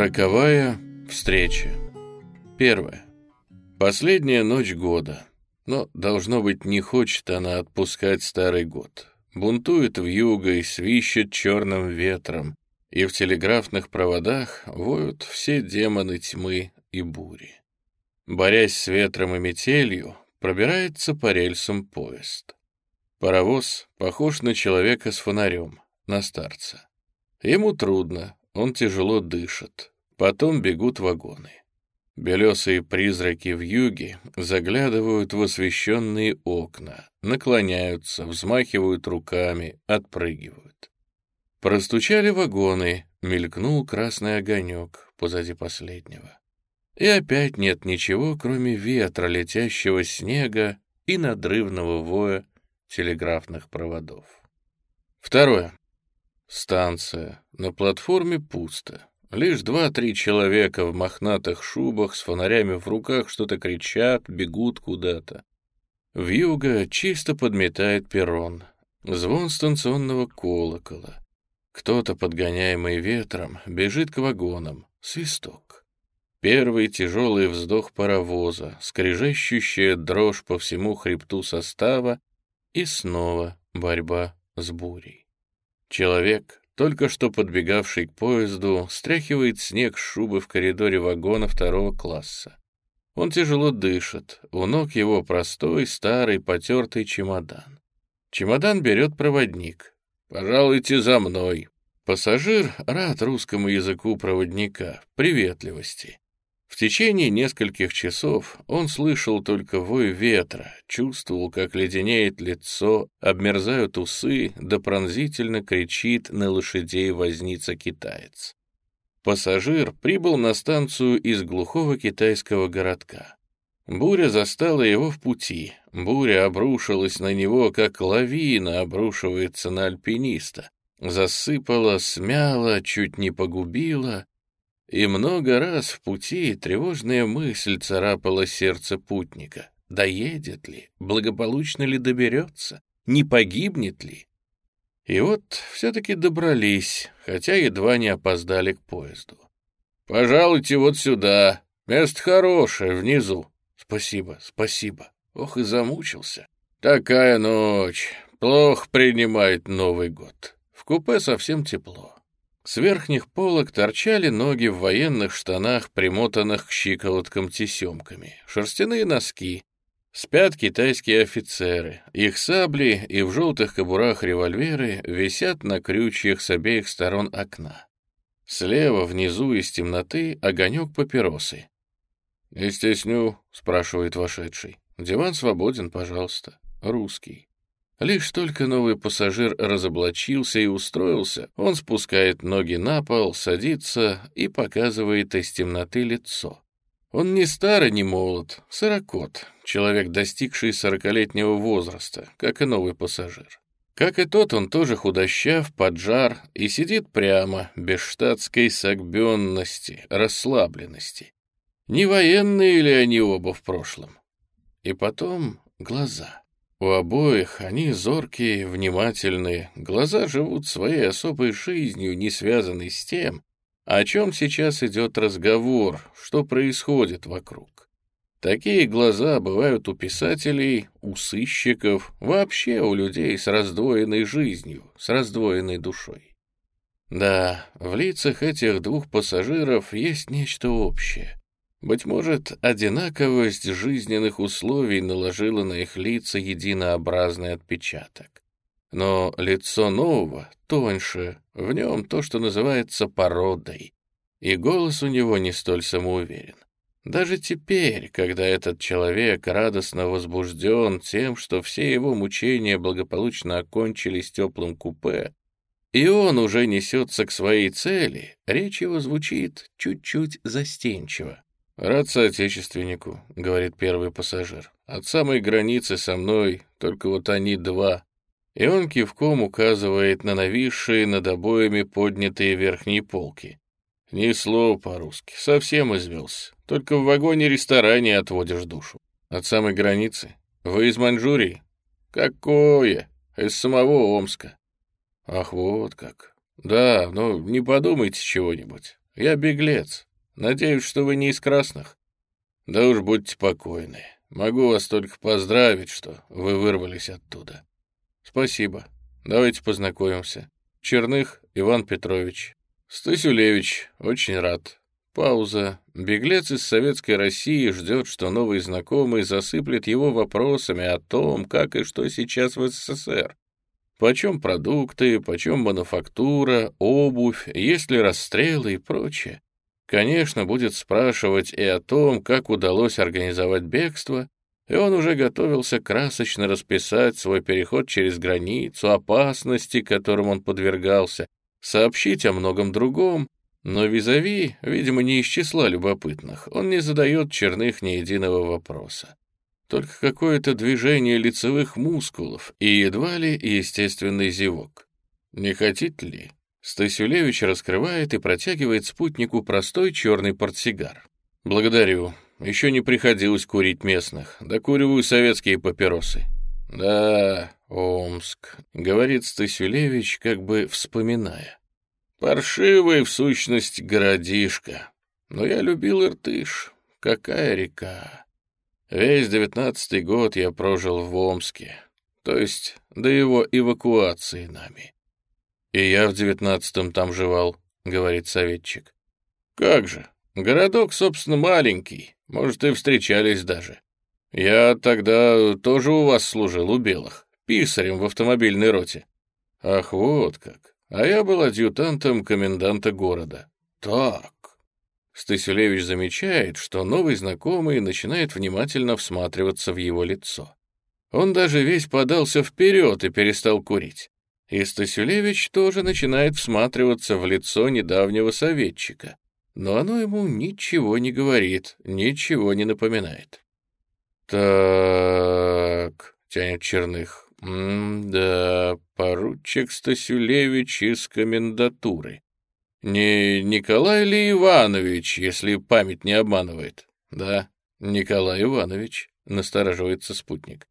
Роковая встреча. Первая. Последняя ночь года. Но, должно быть, не хочет она отпускать старый год. Бунтует в юго и свищет черным ветром, и в телеграфных проводах воют все демоны тьмы и бури. Борясь с ветром и метелью, пробирается по рельсам поезд. Паровоз похож на человека с фонарем, на старца. Ему трудно, он тяжело дышит. Потом бегут вагоны. Белесые призраки в юге заглядывают в освещенные окна, наклоняются, взмахивают руками, отпрыгивают. Простучали вагоны, мелькнул красный огонек позади последнего. И опять нет ничего, кроме ветра, летящего снега и надрывного воя телеграфных проводов. Второе. Станция. На платформе пусто. Лишь два-три человека в мохнатых шубах с фонарями в руках что-то кричат, бегут куда-то. Вьюга чисто подметает перрон. Звон станционного колокола. Кто-то, подгоняемый ветром, бежит к вагонам. Свисток. Первый тяжелый вздох паровоза, скрежещущая дрожь по всему хребту состава и снова борьба с бурей. Человек, только что подбегавший к поезду, стряхивает снег с шубы в коридоре вагона второго класса. Он тяжело дышит, у ног его простой, старый, потертый чемодан. Чемодан берет проводник. «Пожалуйте за мной». Пассажир рад русскому языку проводника, приветливости. В течение нескольких часов он слышал только вой ветра, чувствовал, как леденеет лицо, обмерзают усы, да пронзительно кричит на лошадей возница-китаец. Пассажир прибыл на станцию из глухого китайского городка. Буря застала его в пути, буря обрушилась на него, как лавина обрушивается на альпиниста, засыпала, смяла, чуть не погубила, и много раз в пути тревожная мысль царапала сердце путника. Доедет ли? Благополучно ли доберется? Не погибнет ли? И вот все-таки добрались, хотя едва не опоздали к поезду. «Пожалуйте вот сюда. Место хорошее, внизу». «Спасибо, спасибо. Ох, и замучился. Такая ночь. Плохо принимает Новый год. В купе совсем тепло. С верхних полок торчали ноги в военных штанах, примотанных к щиколоткам тесемками, шерстяные носки. Спят китайские офицеры. Их сабли и в желтых кобурах револьверы висят на крючьях с обеих сторон окна. Слева, внизу, из темноты, огонек папиросы. «Не стесню», — спрашивает вошедший. «Диван свободен, пожалуйста. Русский». Лишь только новый пассажир разоблачился и устроился, он спускает ноги на пол, садится и показывает из темноты лицо. Он не старый, не молод, сорокот, человек, достигший сорокалетнего возраста, как и новый пассажир. Как и тот, он тоже худощав, поджар и сидит прямо, без штатской согбенности, расслабленности. Не военные ли они оба в прошлом? И потом глаза. У обоих они зоркие, внимательные, глаза живут своей особой жизнью, не связанной с тем, о чем сейчас идет разговор, что происходит вокруг. Такие глаза бывают у писателей, у сыщиков, вообще у людей с раздвоенной жизнью, с раздвоенной душой. Да, в лицах этих двух пассажиров есть нечто общее. Быть может, одинаковость жизненных условий наложила на их лица единообразный отпечаток. Но лицо нового тоньше, в нем то, что называется породой, и голос у него не столь самоуверен. Даже теперь, когда этот человек радостно возбужден тем, что все его мучения благополучно окончились теплым купе, и он уже несется к своей цели, речь его звучит чуть-чуть застенчиво. «Рад соотечественнику», — говорит первый пассажир. «От самой границы со мной только вот они два». И он кивком указывает на нависшие над обоями поднятые верхние полки. Ни слова по-русски, совсем извелся. Только в вагоне-ресторане отводишь душу. От самой границы? Вы из Маньчжурии? Какое? Из самого Омска. Ах, вот как. Да, ну не подумайте чего-нибудь. Я беглец. Надеюсь, что вы не из красных. Да уж будьте покойны. Могу вас только поздравить, что вы вырвались оттуда. Спасибо. Давайте познакомимся. Черных Иван Петрович. Стасюлевич, очень рад. Пауза. Беглец из Советской России ждет, что новый знакомый засыплет его вопросами о том, как и что сейчас в СССР. Почем продукты, почем мануфактура, обувь, есть ли расстрелы и прочее. Конечно, будет спрашивать и о том, как удалось организовать бегство, и он уже готовился красочно расписать свой переход через границу, опасности, которым он подвергался, сообщить о многом другом, но Визави, видимо, не из числа любопытных, он не задает черных ни единого вопроса. Только какое-то движение лицевых мускулов и едва ли естественный зевок. «Не хотите ли?» Стасюлевич раскрывает и протягивает спутнику простой черный портсигар. «Благодарю. Еще не приходилось курить местных. Докуриваю советские папиросы». «Да, Омск», — говорит Стасюлевич, как бы вспоминая. Паршивый, в сущность, городишко. Но я любил Иртыш. Какая река. Весь девятнадцатый год я прожил в Омске. То есть до его эвакуации нами. И я в девятнадцатом там жевал, говорит советчик. Как же, городок, собственно, маленький. Может, и встречались даже. Я тогда тоже у вас служил, у белых, писарем в автомобильной роте. Ах, вот как а я был адъютантом коменданта города. Так. Стасюлевич замечает, что новый знакомый начинает внимательно всматриваться в его лицо. Он даже весь подался вперед и перестал курить. И Стасюлевич тоже начинает всматриваться в лицо недавнего советчика. Но оно ему ничего не говорит, ничего не напоминает. «Так», — тянет Черных, «Да, поручик Стасюлевич из комендатуры. Не Николай ли Иванович, если память не обманывает?» «Да, Николай Иванович», — настораживается спутник.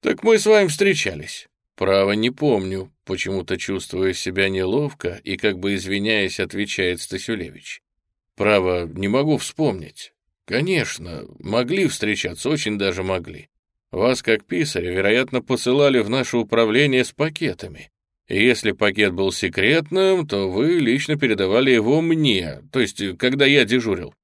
«Так мы с вами встречались». «Право не помню», почему-то чувствуя себя неловко и как бы извиняясь, отвечает Стасюлевич. «Право, не могу вспомнить. Конечно, могли встречаться, очень даже могли. Вас, как писаря, вероятно, посылали в наше управление с пакетами. И если пакет был секретным, то вы лично передавали его мне, то есть, когда я дежурил.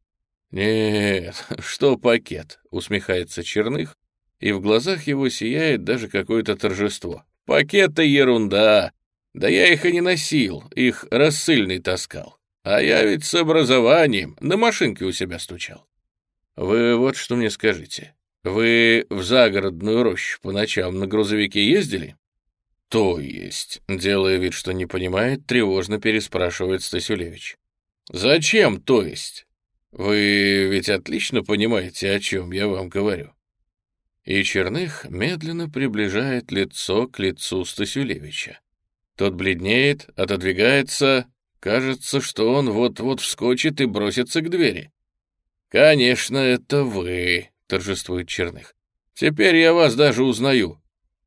«Нет, что пакет?» — усмехается Черных, и в глазах его сияет даже какое-то торжество. «Пакеты — ерунда! Да я их и не носил, их рассыльный таскал. А я ведь с образованием на машинке у себя стучал. Вы вот что мне скажите. Вы в загородную рощу по ночам на грузовике ездили? То есть, делая вид, что не понимает, тревожно переспрашивает Стасюлевич. Зачем то есть? Вы ведь отлично понимаете, о чем я вам говорю. И Черных медленно приближает лицо к лицу Стасюлевича. Тот бледнеет, отодвигается, кажется, что он вот-вот вскочит и бросится к двери. «Конечно, это вы», — торжествует Черных. «Теперь я вас даже узнаю».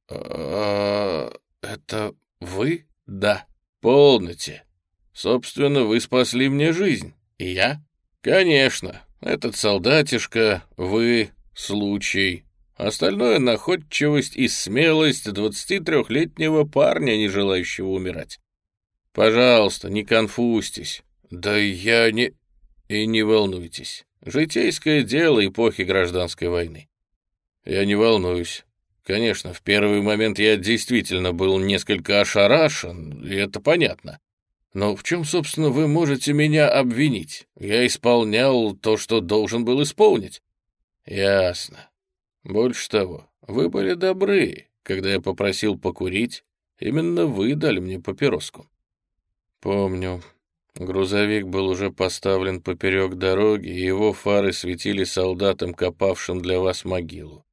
«А, это вы?» «Да, полноте. Собственно, вы спасли мне жизнь. И я?» «Конечно. Этот солдатишка, вы, случай. Остальное — находчивость и смелость 23-летнего парня, не желающего умирать. Пожалуйста, не конфузьтесь. Да я не... И не волнуйтесь. Житейское дело эпохи гражданской войны. Я не волнуюсь. Конечно, в первый момент я действительно был несколько ошарашен, и это понятно. Но в чем, собственно, вы можете меня обвинить? Я исполнял то, что должен был исполнить. Ясно. Больше того, вы были добры, когда я попросил покурить. Именно вы дали мне папироску. Помню. Грузовик был уже поставлен поперек дороги, и его фары светили солдатам, копавшим для вас могилу.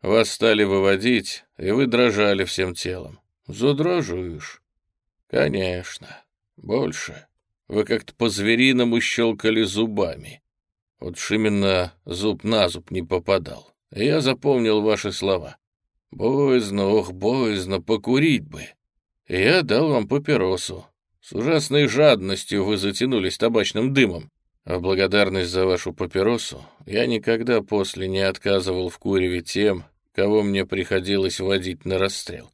Вас стали выводить, и вы дрожали всем телом. Задрожишь. Конечно. Больше. Вы как-то по-звериному щелкали зубами. Вот именно зуб на зуб не попадал. Я запомнил ваши слова. Боязно, ох, боязно, покурить бы. Я дал вам папиросу. С ужасной жадностью вы затянулись табачным дымом. А в благодарность за вашу папиросу я никогда после не отказывал в куреве тем, кого мне приходилось водить на расстрел.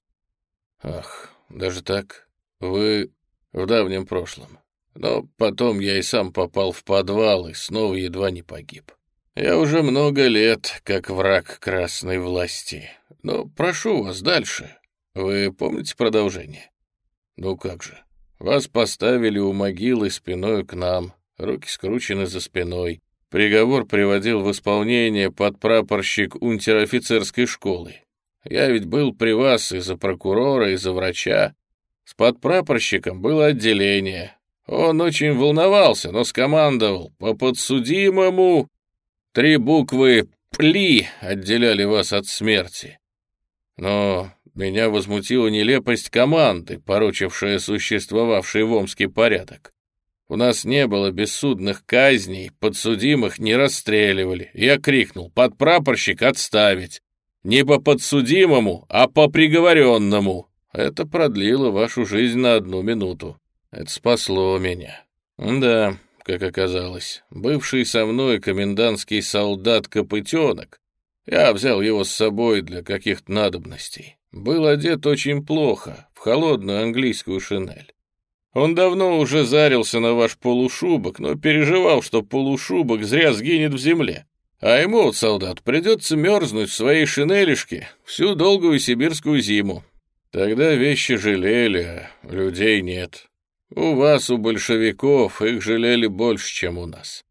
Ах, даже так? Вы в давнем прошлом. Но потом я и сам попал в подвал и снова едва не погиб. Я уже много лет как враг красной власти. Но прошу вас дальше. Вы помните продолжение? Ну как же. Вас поставили у могилы спиной к нам, руки скручены за спиной. Приговор приводил в исполнение подпрапорщик унтер-офицерской школы. Я ведь был при вас и за прокурора, и за врача. С подпрапорщиком было отделение. Он очень волновался, но скомандовал по подсудимому. Три буквы «пли» отделяли вас от смерти. Но меня возмутила нелепость команды, поручившая существовавший в Омске порядок. У нас не было бессудных казней, подсудимых не расстреливали. Я крикнул «Подпрапорщик отставить!» Не по подсудимому, а по приговоренному. Это продлило вашу жизнь на одну минуту. Это спасло меня. Да, как оказалось, бывший со мной комендантский солдат-копытенок, я взял его с собой для каких-то надобностей, был одет очень плохо, в холодную английскую шинель. Он давно уже зарился на ваш полушубок, но переживал, что полушубок зря сгинет в земле. А ему, вот солдат, придется мерзнуть в своей шинелишке всю долгую сибирскую зиму. Тогда вещи жалели, а людей нет. У вас, у большевиков, их жалели больше, чем у нас.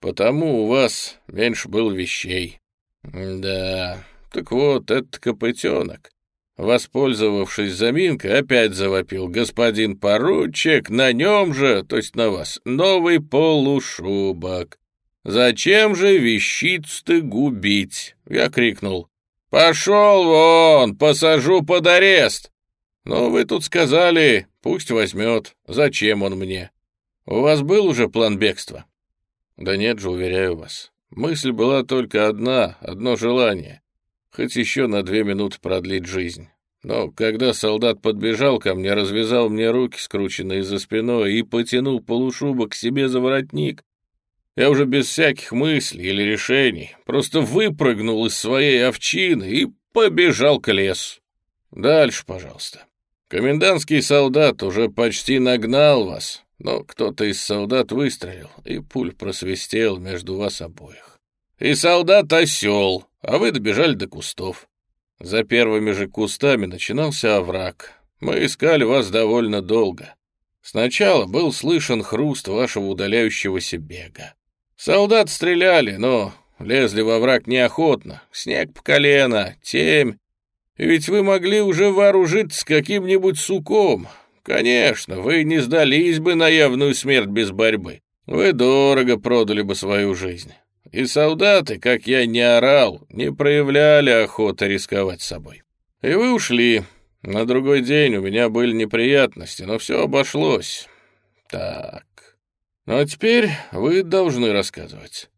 Потому у вас меньше было вещей. Да, так вот, этот копытенок Воспользовавшись заминкой, опять завопил господин поручик, на нем же, то есть на вас, новый полушубок. «Зачем же вещиц-то губить?» Я крикнул. «Пошел вон, посажу под арест!» «Но вы тут сказали, пусть возьмет. Зачем он мне? У вас был уже план бегства?» «Да нет же, уверяю вас. Мысль была только одна, одно желание хоть еще на две минуты продлить жизнь. Но когда солдат подбежал ко мне, развязал мне руки, скрученные за спиной, и потянул полушубок к себе за воротник, я уже без всяких мыслей или решений просто выпрыгнул из своей овчины и побежал к лесу. Дальше, пожалуйста. Комендантский солдат уже почти нагнал вас, но кто-то из солдат выстрелил, и пуль просвистел между вас обоих. И солдат осел, а вы добежали до кустов. За первыми же кустами начинался овраг. Мы искали вас довольно долго. Сначала был слышен хруст вашего удаляющегося бега. Солдат стреляли, но лезли во враг неохотно. Снег по колено, темь. Ведь вы могли уже вооружиться каким-нибудь суком. Конечно, вы не сдались бы на явную смерть без борьбы. Вы дорого продали бы свою жизнь. И солдаты, как я не орал, не проявляли охоты рисковать собой. И вы ушли. На другой день у меня были неприятности, но все обошлось. Так. Ну а теперь вы должны рассказывать.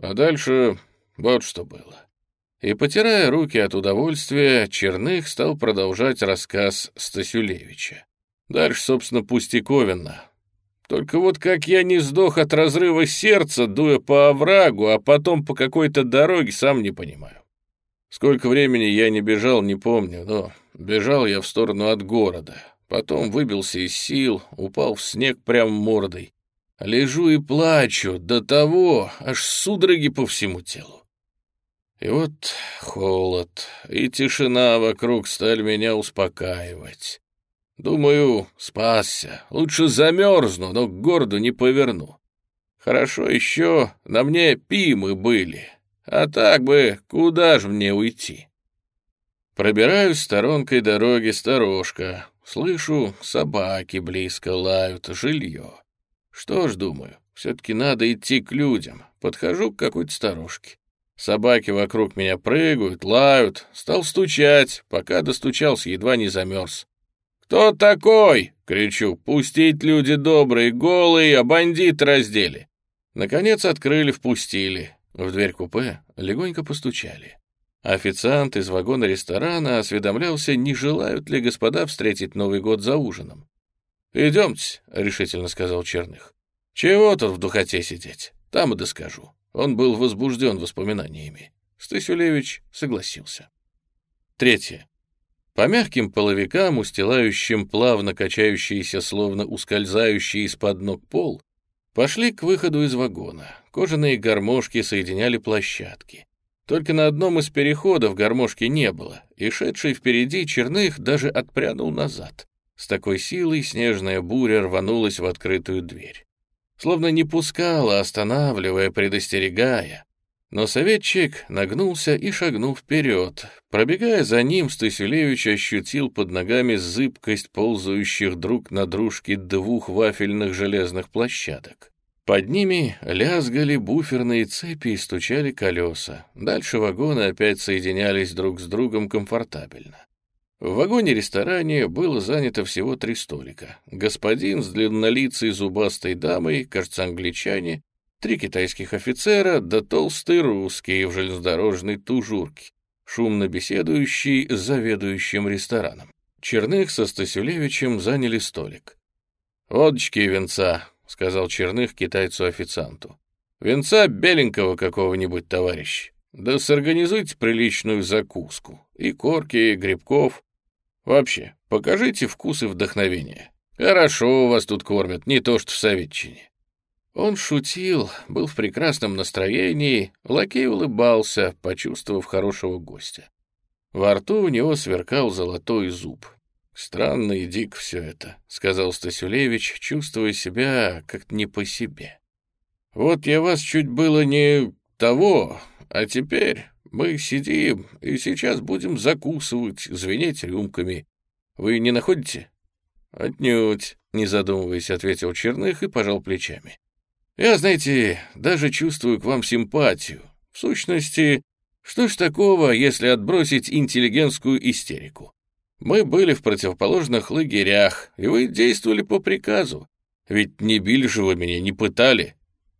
А дальше вот что было. И, потирая руки от удовольствия, Черных стал продолжать рассказ Стасюлевича. Дальше, собственно, пустяковенно. Только вот как я не сдох от разрыва сердца, дуя по оврагу, а потом по какой-то дороге, сам не понимаю. Сколько времени я не бежал, не помню, но бежал я в сторону от города. Потом выбился из сил, упал в снег прям мордой. Лежу и плачу, до того, аж судороги по всему телу. И вот холод, и тишина вокруг стали меня успокаивать. Думаю, спасся. Лучше замерзну, но к городу не поверну. Хорошо еще на мне пимы были. А так бы, куда ж мне уйти? Пробираюсь сторонкой дороги сторожка. Слышу, собаки близко лают, жилье. Что ж, думаю, все-таки надо идти к людям. Подхожу к какой-то сторожке. Собаки вокруг меня прыгают, лают. Стал стучать, пока достучался, едва не замерз. «Кто такой?» — кричу. «Пустить люди добрые, голые, а бандит раздели». Наконец открыли, впустили. В дверь купе легонько постучали. Официант из вагона ресторана осведомлялся, не желают ли господа встретить Новый год за ужином. «Идемте», — решительно сказал Черных. «Чего тут в духоте сидеть? Там и доскажу». Он был возбужден воспоминаниями. Стасюлевич согласился. Третье. По мягким половикам, устилающим плавно качающиеся, словно ускользающие из-под ног пол, пошли к выходу из вагона. Кожаные гармошки соединяли площадки. Только на одном из переходов гармошки не было, и шедший впереди Черных даже отпрянул назад. С такой силой снежная буря рванулась в открытую дверь. Словно не пускала, останавливая, предостерегая, но советчик нагнулся и шагнул вперед. Пробегая за ним, Стасюлевич ощутил под ногами зыбкость ползающих друг на дружке двух вафельных железных площадок. Под ними лязгали буферные цепи и стучали колеса. Дальше вагоны опять соединялись друг с другом комфортабельно. В вагоне-ресторане было занято всего три столика. Господин с длиннолицей зубастой дамой, кажется, англичане, Три китайских офицера да толстый русский в железнодорожной тужурке, шумно беседующий с заведующим рестораном. Черных со Стасюлевичем заняли столик. «Водочки и венца», — сказал Черных китайцу-официанту. «Венца беленького какого-нибудь, товарищ. Да сорганизуйте приличную закуску. И корки, и грибков. Вообще, покажите вкус и вдохновение. Хорошо вас тут кормят, не то что в Советчине». Он шутил, был в прекрасном настроении, лакей улыбался, почувствовав хорошего гостя. Во рту у него сверкал золотой зуб. «Странно и дик все это», — сказал Стасюлевич, чувствуя себя как-то не по себе. «Вот я вас чуть было не того, а теперь мы сидим и сейчас будем закусывать, звенеть рюмками. Вы не находите?» «Отнюдь», — не задумываясь, ответил Черных и пожал плечами. Я, знаете, даже чувствую к вам симпатию. В сущности, что ж такого, если отбросить интеллигентскую истерику? Мы были в противоположных лагерях, и вы действовали по приказу. Ведь не били же вы меня, не пытали.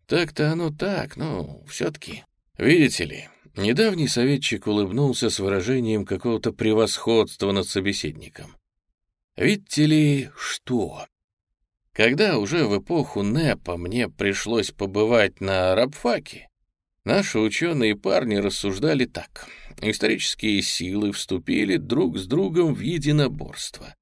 Так-то оно так, но все-таки. Видите ли, недавний советчик улыбнулся с выражением какого-то превосходства над собеседником. Видите ли, что? Когда уже в эпоху НЭПа мне пришлось побывать на рабфаке, наши ученые парни рассуждали так. Исторические силы вступили друг с другом в единоборство.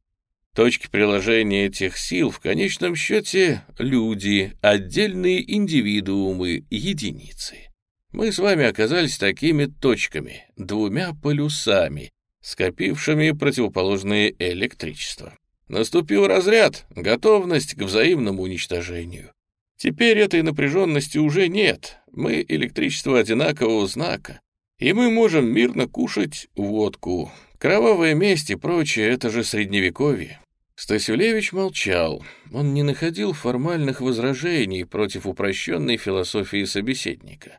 Точки приложения этих сил в конечном счете — люди, отдельные индивидуумы, единицы. Мы с вами оказались такими точками, двумя полюсами, скопившими противоположные электричество. Наступил разряд, готовность к взаимному уничтожению. Теперь этой напряженности уже нет, мы электричество одинакового знака, и мы можем мирно кушать водку. Кровавая месть и прочее — это же средневековье. Стасюлевич молчал. Он не находил формальных возражений против упрощенной философии собеседника.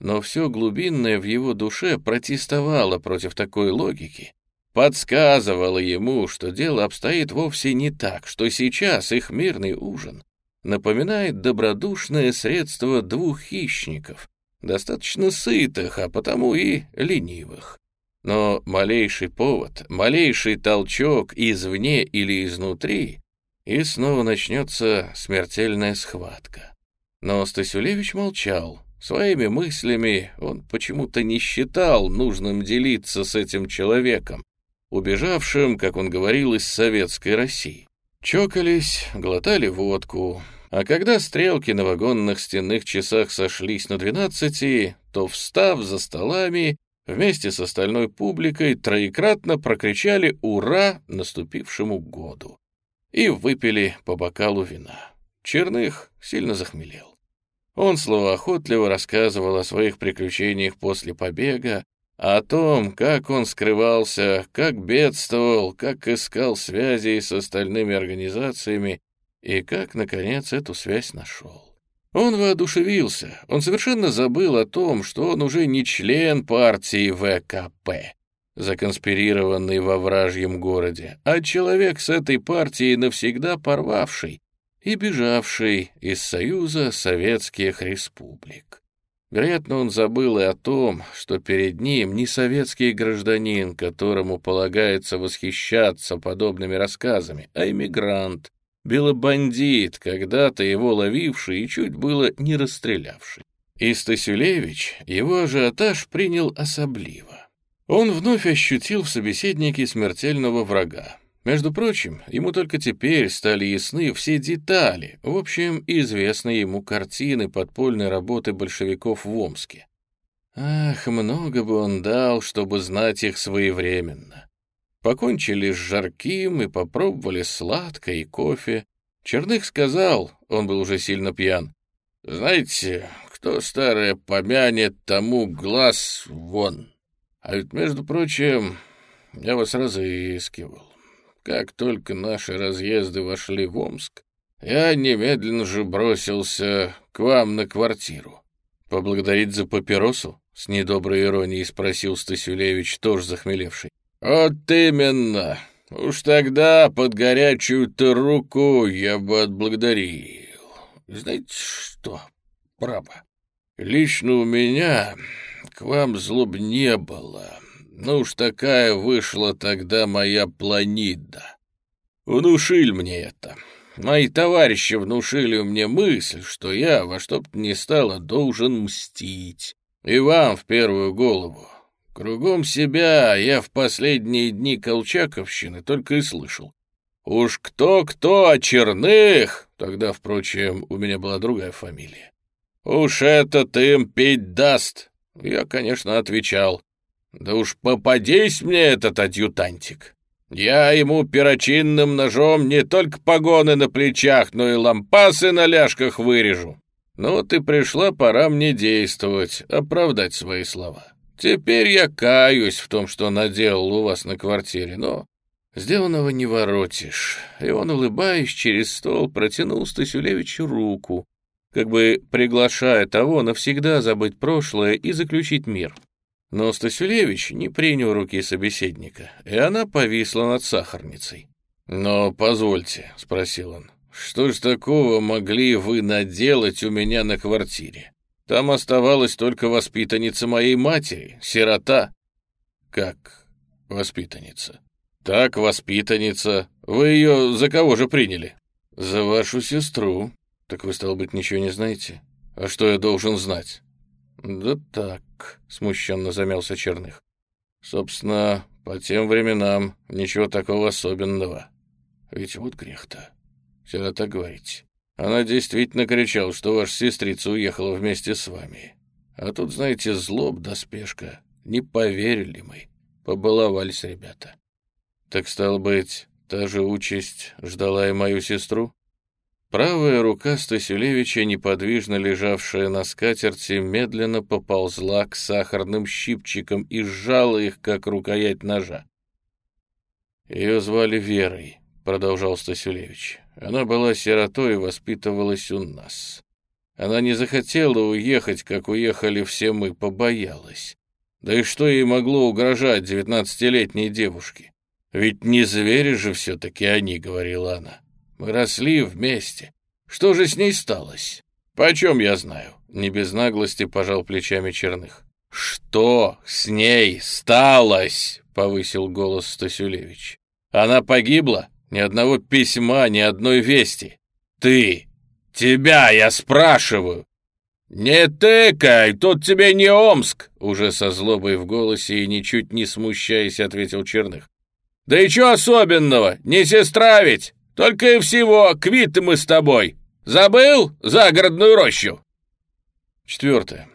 Но все глубинное в его душе протестовало против такой логики, подсказывала ему, что дело обстоит вовсе не так, что сейчас их мирный ужин напоминает добродушное средство двух хищников, достаточно сытых, а потому и ленивых. Но малейший повод, малейший толчок извне или изнутри, и снова начнется смертельная схватка. Но Стасюлевич молчал. Своими мыслями он почему-то не считал нужным делиться с этим человеком, убежавшим, как он говорил, из советской России. Чокались, глотали водку, а когда стрелки на вагонных стенных часах сошлись на двенадцати, то, встав за столами, вместе с остальной публикой троекратно прокричали «Ура!» наступившему году и выпили по бокалу вина. Черных сильно захмелел. Он словоохотливо рассказывал о своих приключениях после побега, о том, как он скрывался, как бедствовал, как искал связи с остальными организациями и как, наконец, эту связь нашел. Он воодушевился, он совершенно забыл о том, что он уже не член партии ВКП, законспирированный во вражьем городе, а человек с этой партией навсегда порвавший и бежавший из Союза Советских Республик. Вероятно, он забыл и о том, что перед ним не советский гражданин, которому полагается восхищаться подобными рассказами, а иммигрант, белобандит, когда-то его ловивший и чуть было не расстрелявший. И Стасюлевич его ажиотаж принял особливо. Он вновь ощутил в собеседнике смертельного врага. Между прочим, ему только теперь стали ясны все детали, в общем, известны ему картины подпольной работы большевиков в Омске. Ах, много бы он дал, чтобы знать их своевременно. Покончили с жарким и попробовали сладкое и кофе. Черных сказал, он был уже сильно пьян. «Знаете, кто старое помянет, тому глаз вон. А ведь, между прочим, я вас разыскивал. Как только наши разъезды вошли в Омск, я немедленно же бросился к вам на квартиру. Поблагодарить за папиросу? С недоброй иронией спросил Стасюлевич, тоже захмелевший. Вот именно. Уж тогда под горячую-то руку я бы отблагодарил. Знаете что, право, Лично у меня к вам злоб не было. Ну уж такая вышла тогда моя планида. Внушили мне это. Мои товарищи внушили мне мысль, что я во что бы ни стало должен мстить. И вам в первую голову. Кругом себя я в последние дни Колчаковщины только и слышал. Уж кто-кто, а Черных... Тогда, впрочем, у меня была другая фамилия. «Уж этот им пить даст!» Я, конечно, отвечал. «Да уж попадись мне этот адъютантик! Я ему перочинным ножом не только погоны на плечах, но и лампасы на ляжках вырежу. Ну вот и пришла пора мне действовать, оправдать свои слова. Теперь я каюсь в том, что наделал у вас на квартире, но сделанного не воротишь». И он, улыбаясь через стол, протянул Стасюлевичу руку, как бы приглашая того навсегда забыть прошлое и заключить мир. Но Стасюлевич не принял руки собеседника, и она повисла над сахарницей. «Но позвольте», — спросил он, — «что ж такого могли вы наделать у меня на квартире? Там оставалась только воспитанница моей матери, сирота». «Как воспитанница?» «Так, воспитанница. Вы ее за кого же приняли?» «За вашу сестру», «Так вы, стало быть, ничего не знаете? А что я должен знать?» «Да так», — смущенно замялся Черных. «Собственно, по тем временам ничего такого особенного. Ведь вот грех-то. Всегда так говорите. Она действительно кричала, что ваша сестрица уехала вместе с вами. А тут, знаете, злоб да спешка. Не поверили мы. Побаловались ребята. Так, стало быть, та же участь ждала и мою сестру?» Правая рука Стасюлевича, неподвижно лежавшая на скатерти, медленно поползла к сахарным щипчикам и сжала их, как рукоять ножа. «Ее звали Верой», — продолжал Стасюлевич. «Она была сиротой и воспитывалась у нас. Она не захотела уехать, как уехали все мы, побоялась. Да и что ей могло угрожать девятнадцатилетней девушке? Ведь не звери же все-таки они», — говорила она. Мы росли вместе. Что же с ней сталось? Почем я знаю? Не без наглости пожал плечами Черных. Что с ней сталось? Повысил голос Стасюлевич. Она погибла? Ни одного письма, ни одной вести. Ты! Тебя я спрашиваю! «Не тыкай, тут тебе не Омск!» Уже со злобой в голосе и ничуть не смущаясь ответил Черных. «Да и чё особенного? Не сестра ведь! Только и всего, квиты мы с тобой. Забыл загородную рощу?» Четвертое.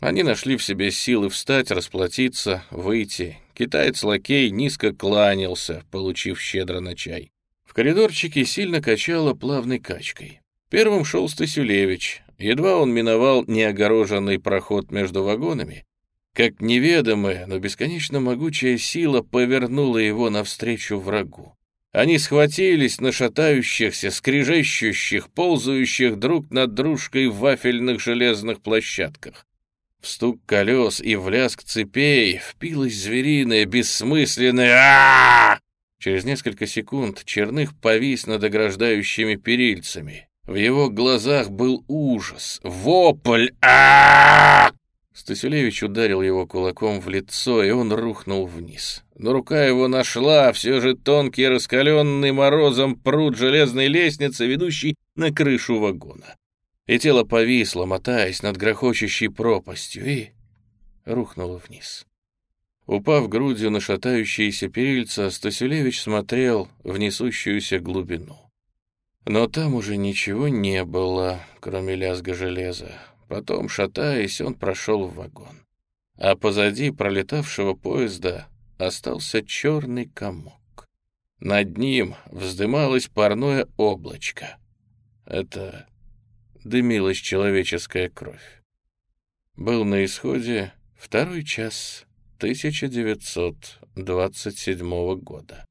Они нашли в себе силы встать, расплатиться, выйти. Китаец-лакей низко кланялся, получив щедро на чай. В коридорчике сильно качало плавной качкой. Первым шел Стасюлевич. Едва он миновал неогороженный проход между вагонами, как неведомая, но бесконечно могучая сила повернула его навстречу врагу. Они схватились на шатающихся, скрежещущих, ползающих друг над дружкой в вафельных железных площадках. В стук колес и в лязг цепей впилась звериная, бессмысленная а, Через несколько секунд Черных повис над ограждающими перильцами. В его глазах был ужас, вопль а Стасюлевич ударил его кулаком в лицо, и он рухнул вниз. Но рука его нашла все же тонкий, раскаленный морозом пруд железной лестницы, ведущий на крышу вагона. И тело повисло, мотаясь над грохочущей пропастью, и рухнуло вниз. Упав грудью на шатающиеся перильца, Стасюлевич смотрел в несущуюся глубину. Но там уже ничего не было, кроме лязга железа. Потом, шатаясь, он прошел в вагон. А позади пролетавшего поезда остался черный комок. Над ним вздымалось парное облачко. Это дымилась человеческая кровь. Был на исходе второй час 1927 года.